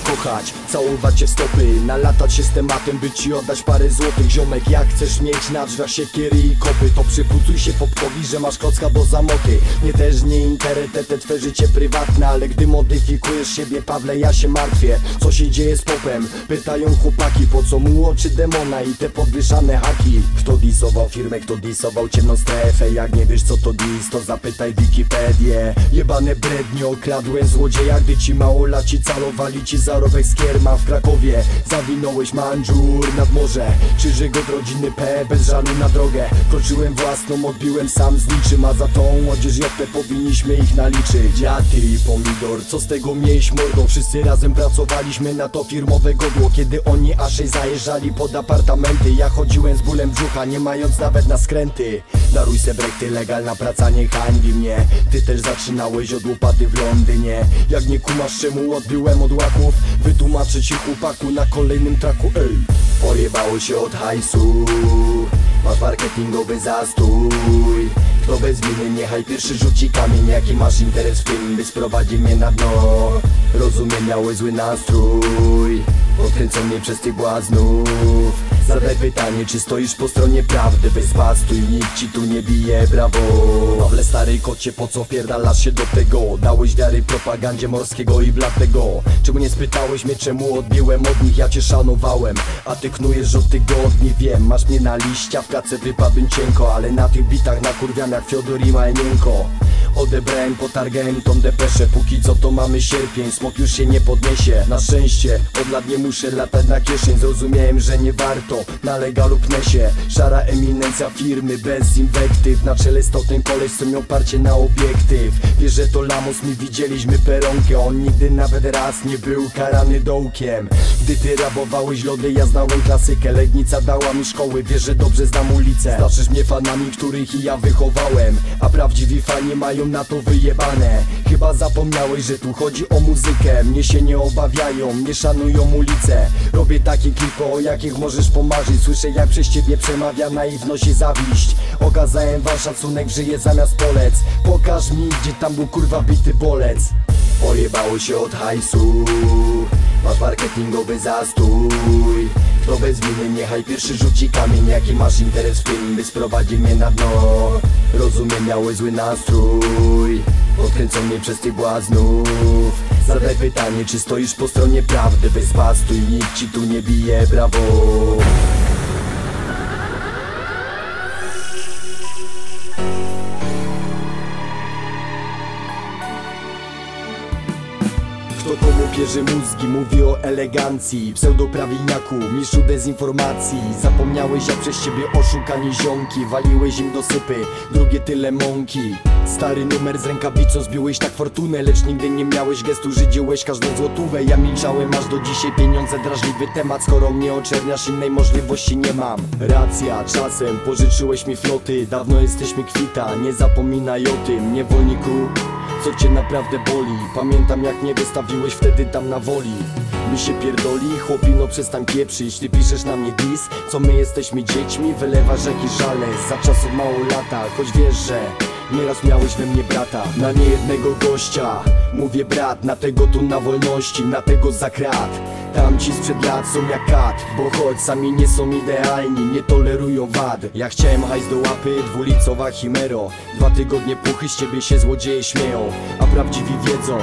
kochać Całować cię stopy, nalatać się z tematem By ci oddać parę złotych. Ziomek, jak chcesz mieć na drzwiach siekiery i kopy. To przypucuj się popkowi, że masz klocka do zamoty Nie też nie interesuje te twoje życie prywatne Ale gdy modyfikujesz siebie, Pawle, ja się martwię. Co się dzieje z popem? Pytają chłopaki Po co mu oczy demona i te podwyższane haki? Kto disował firmę, kto disował ciemną strefę? Jak nie wiesz co to dis, to zapytaj Wikipedię. Jebane brednie, okradłem złodzieja Gdy ci mało laci calowali ci zarobek z kierma w Krakowie. Zawinąłeś manżur nad morze. Krzyżyk od rodziny P, bez żalu na drogę? Kroczyłem własną, odbiłem sam z niczym A za tą odzież JP powinniśmy ich naliczyć. Ja, ty pomidor, co z tego mieć mordo? Wszyscy razem pracowaliśmy na to firmowe godło. Kiedy oni aż zajeżdżali pod apartamenty Ja chodziłem z bólem brzucha, nie mając nawet na skręty. Daruj se brekty, legalna praca nie hańbi mnie. Ty też zaczynałeś od łopaty w Londynie. Jak nie kumasz czemu odbiłem od łaków Wytłumaczę ci chłopaku na kolejnym traku Ej, pojebało się od hajsu. Masz marketingowy zastój. Kto bez winy niechaj pierwszy rzuci kamień. Jaki masz interes w tym, by sprowadzi mnie na dno? Rozumiem miałeś zły nastrój. Odkręcony przez tych błaznów Zadaj pytanie, czy stoisz po stronie prawdy? Weź spastuj, nikt ci tu nie bije, brawo. Pawle stary kocie, po co wpierdalasz się do tego? Dałeś wiary propagandzie morskiego i blatego. Czemu nie spytałeś mnie, czemu odbiłem od nich? Ja cię szanowałem, a ty knujesz od tygodni Wiem, masz mnie na liście, a w kace wypadłem cienko Ale na tych bitach nakurwiam jak Fiodor i Majnienko Odebrałem, potargałem tą depeszę. Póki co to mamy sierpień, smok już się nie podniesie. Na szczęście, od lat nie muszę latać na kieszeń. Zrozumiałem, że nie warto, na legalu pnę się Szara eminencja firmy, bez inwektyw. Na czele ten koleś, co miał parcie na obiektyw. Wiesz, że to lamus, my widzieliśmy peronkę. On nigdy nawet raz nie był karany dołkiem. Gdy ty rabowałeś lody, ja znałem klasykę. Legnica dała mi szkoły, wiesz, że dobrze znam ulicę Znaczysz mnie fanami, których i ja wychowałem. A prawdziwi fani mają na to wyjebane. Chyba zapomniałeś, że tu chodzi o muzykę. Mnie się nie obawiają, nie szanują ulice. Robię takie klipy, o jakich możesz pomarzyć. Słyszę jak przez ciebie przemawia naiwność i zawiść. Okazałem wam szacunek, żyję zamiast polec. Pokaż mi, gdzie tam był kurwa bity bolec. Pojebało się od hajsu. Masz marketingowy zastój. Kto bez winy niechaj pierwszy rzuci kamień. Jaki masz interes w tym, by sprowadzi mnie na dno Rozumiem miałeś zły nastrój. Odkręcony przez tych błaznów. Zadaj pytanie, czy stoisz po stronie prawdy? Weź spastuj, nikt ci tu nie bije, brawo Kto komu bierze mózgi, mówi o elegancji. Pseudoprawilniaku, mistrzu dezinformacji. Zapomniałeś jak przez ciebie oszukani ziomki. Waliłeś im do sypy, drugie tyle mąki. Stary numer z rękawicą zbiłeś tak fortunę. Lecz nigdy nie miałeś gestu, żydziłeś każdą złotówę. Ja milczałem aż do dzisiaj pieniądze drażliwy temat. Skoro mnie oczerniasz innej możliwości nie mam. Racja, czasem pożyczyłeś mi floty. Dawno jesteśmy kwita, nie zapominaj o tym. Niewolniku co cię naprawdę boli. Pamiętam jak nie wystawiłeś wtedy tam na woli Mi się pierdoli, chłopino przestań pieprzyć. Ty piszesz na mnie dis, co my jesteśmy dziećmi Wylewasz jakieś żale, za czasów mało lata Choć wiesz, że nieraz miałeś we mnie brata. Na niejednego gościa, mówię brat Na tego tu na wolności, na tego za krat. Tamci sprzed lat są jak kat Bo choć sami nie są idealni Nie tolerują wad. Ja chciałem hajs do łapy, dwulicowa chimero Dwa tygodnie puchy z ciebie się złodzieje śmieją A prawdziwi wiedzą,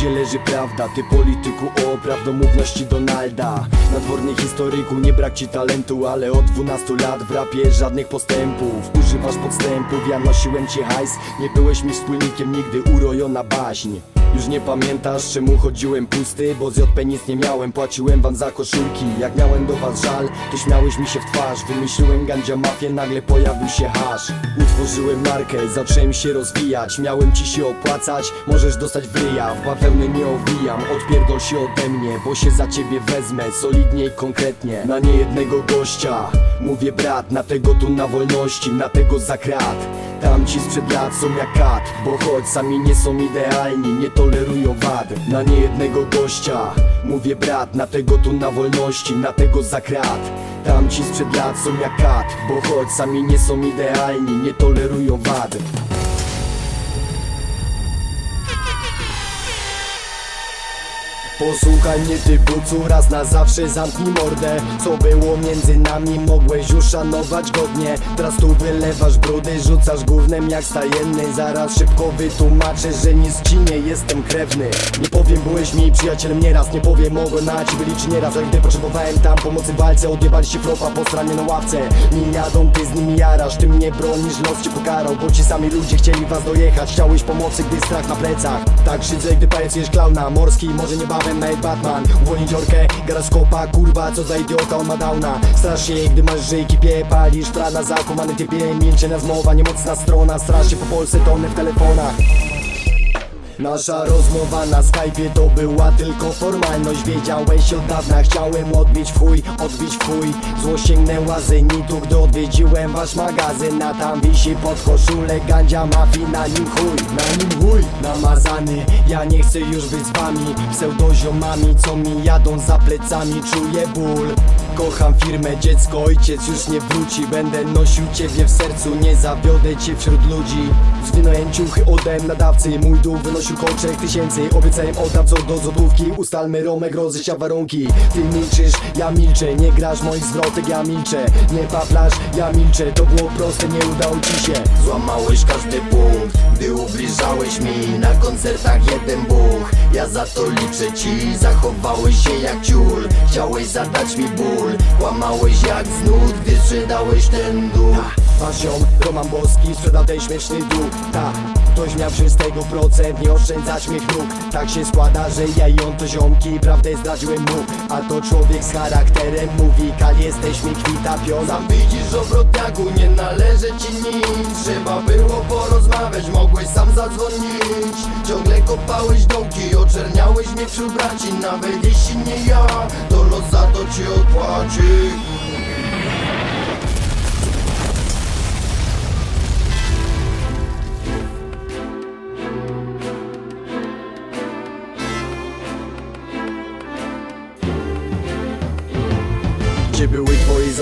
gdzie leży prawda. Ty polityku o prawdomówności Donalda. Nadworny historyku, nie brak ci talentu Ale od 12 lat w rapie żadnych postępów. Używasz podstępów, ja nosiłem ci hajs. Nie byłeś mi wspólnikiem, nigdy urojona baśń. Już nie pamiętasz czemu chodziłem pusty Bo z JP nic nie miałem, płaciłem wam za koszulki Jak miałem do was żal, to śmiałeś mi się w twarz Wymyśliłem gandzia mafię, nagle pojawił się hasz. Utworzyłem markę, zacząłem się rozwijać. Miałem ci się opłacać, możesz dostać w W nie owijam, odpierdol się ode mnie Bo się za ciebie wezmę, solidnie i konkretnie. Na niejednego gościa, mówię brat Na tego tu na wolności, na tego za krat. Tamci sprzed lat są jak kat Bo choć sami nie są idealni Nie tolerują wad. Na niejednego gościa Mówię brat, na tego tu na wolności Na tego za krat. Tamci sprzed lat są jak kat Bo choć sami nie są idealni Nie tolerują wad Posłuchaj mnie ty bucu, raz na zawsze zamknij mordę. Co było między nami mogłeś uszanować godnie. Teraz tu wylewasz brudy, rzucasz gównem jak stajenny. Zaraz szybko wytłumaczę, że nic ci nie jestem krewny. Nie powiem, byłeś mi przyjacielem nieraz Nie powiem, mogę na ciebie liczyć nieraz. Ale gdy potrzebowałem tam pomocy w walce Odjebaliście flopa po stronie na ławce. Nie jadą, ty z nimi jarasz Ty mnie bronisz, los cię pokarał Bo ci sami ludzie chcieli was dojechać. Chciałeś pomocy, gdy strach na plecach. Tak szydzę, gdy pajecujesz klauna Morski, może niebawem nawet Batman Uwolnić orkę, garaskopa Kurwa, co za idiota, on ma downa. Strasz się, gdy masz żyjki, pie Palisz prana, zakumany typie Milczenia zmowa, niemocna strona. Strasz się po Polsce, tonę w telefonach Nasza rozmowa na Skype'ie to była tylko formalność. Wiedziałeś od dawna, chciałem odbić w chuj, odbić w chuj Zło sięgnęła zenitu, gdy odwiedziłem wasz magazyn. A tam wisi pod koszulę gandzia mafii, na nim chuj, na nim chuj. Namazany, ja nie chcę już być z wami. Pseudoziomami, co mi jadą za plecami, czuję ból. Kocham firmę, dziecko, ojciec już nie wróci. Będę nosił ciebie w sercu, nie zawiodę cię wśród ludzi. Zwinąłem ciuchy, oddałem nadawcy Mój dół koło trzech tysięcy Obiecałem oddam co do złotówki. Ustalmy Romek, rozejścia warunki. Ty milczysz, ja milczę. Nie grasz moich zwrotek, ja milczę. Nie paplasz, ja milczę. To było proste, nie udało ci się. Złamałeś każdy punkt, gdy ubliżałeś mi. Na koncertach jeden buch, ja za to liczę ci. Zachowałeś się jak ciul, chciałeś zadać mi ból. Kłamałeś jak znud, gdy sprzedałeś ten Wasz ziom, Roman Boski sprzedał ten śmieszny dług. Tak, ktoś miał tego procent Nie oszczędzać mnie nóg Tak się składa, że ja i on to ziomki Prawdę zdradziłem mu. A to człowiek z charakterem Mówi, Kal jesteś mi kwita piona. Sam widzisz obrotniaku, nie należy ci nic. Trzeba było porozmawiać, mogłeś sam zadzwonić. Ciągle kopałeś dołki, oczerniałeś mnie wśród braci. Nawet jeśli nie ja, to los za to ci odpłaci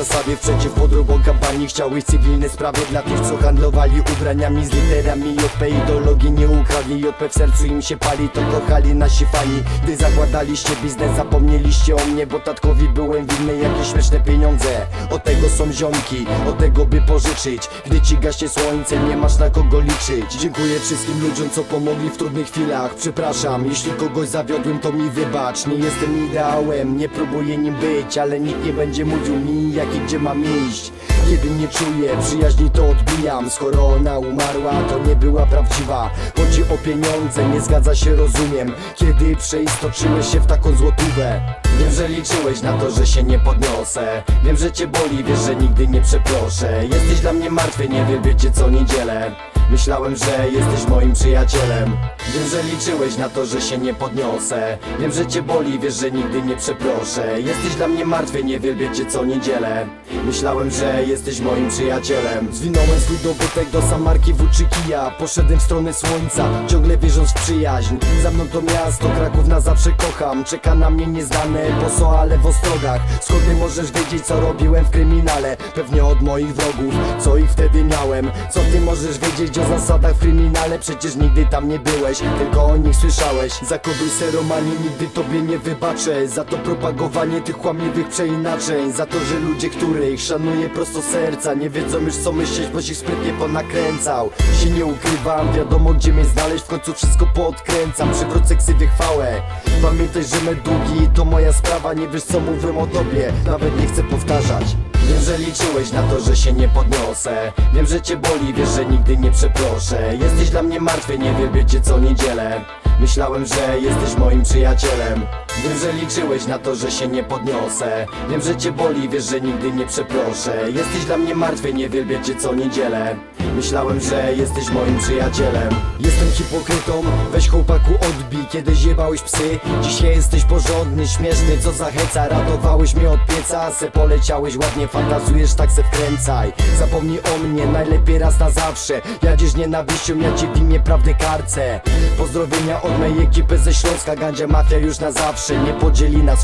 w przeciw podróbą kampanii Chciałeś cywilne sprawy dla tych co handlowali ubraniami z literami JP Ideologii nie ukradli JP w sercu im się pali To kochali nasi fani. Gdy zakładaliście biznes zapomnieliście o mnie Bo tatkowi byłem winny jakieś śmieszne pieniądze. Od tego są ziomki, od tego by pożyczyć. Gdy ci gaśnie słońce nie masz na kogo liczyć. Dziękuję wszystkim ludziom co pomogli w trudnych chwilach. Przepraszam, jeśli kogoś zawiodłem to mi wybacz. Nie jestem ideałem, nie próbuję nim być Ale nikt nie będzie mówił mi jak gdzie mam iść. Kiedy nie czuję przyjaźni to odbijam. Skoro ona umarła to nie była prawdziwa. Chodzi o pieniądze, nie zgadza się rozumiem. Kiedy przeistoczyłeś się w taką złotówę? Wiem, że liczyłeś na to, że się nie podniosę. Wiem, że cię boli, wiesz, że nigdy nie przeproszę. Jesteś dla mnie martwy, nie wiecie co niedzielę Myślałem, że jesteś moim przyjacielem. Wiem, że liczyłeś na to, że się nie podniosę. Wiem, że cię boli, wiesz, że nigdy nie przeproszę. Jesteś dla mnie martwy, nie wielbię cię co niedzielę Myślałem, że jesteś moim przyjacielem. Zwinąłem swój dobytek do Samarki Włóczykija Poszedłem w stronę słońca, ciągle wierząc w przyjaźń. Za mną to miasto, Kraków na zawsze kocham. Czeka na mnie nieznane boso, ale w ostrogach. Skąd ty możesz wiedzieć, co robiłem w kryminale? Pewnie od moich wrogów, co ich wtedy miałem. Co ty możesz wiedzieć o zasadach w kryminale? Przecież nigdy tam nie byłeś, tylko o nich słyszałeś. Zakoduj se Romanie, nigdy tobie nie wybaczę Za to propagowanie tych kłamliwych przeinaczeń Za to, że ludzie, których szanuję prosto serca Nie wiedzą już co myśleć, bo się sprytnie ponakręcał. Się nie ukrywam, wiadomo gdzie mnie znaleźć W końcu wszystko podkręcam, przywrócę ksywie chwałę Pamiętaj, że me długi to moja sprawa Nie wiesz co mówię o tobie, nawet nie chcę powtarzać Wiem, że liczyłeś na to, że się nie podniosę. Wiem, że cię boli, wiesz, że nigdy nie przeproszę. Jesteś dla mnie martwy, nie wielbię cię co niedzielę Myślałem, że jesteś moim przyjacielem Wiem, że liczyłeś na to, że się nie podniosę. Wiem, że cię boli, wiesz, że nigdy nie przeproszę. Jesteś dla mnie martwy, nie wielbię cię co niedzielę Myślałem, że jesteś moim przyjacielem. Jestem hipokrytą, weź chłopaku odbij. Kiedyś jebałeś psy, dzisiaj jesteś porządny Śmieszny, co zachęca, ratowałeś mnie od pieca Se poleciałeś ładnie, fantazujesz, tak se wkręcaj. Zapomnij o mnie, najlepiej raz na zawsze. Jadziesz nienawiścią, ja cię w imię prawdy karcę. Pozdrowienia od mojej ekipy ze Śląska. Gandzia mafia już na zawsze,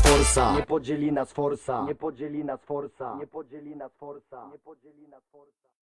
forsa. Nie podzieli nas forsa. Nie podzieli nas forsa. Nie podzieli nas forsa. Nie podzieli nas forsa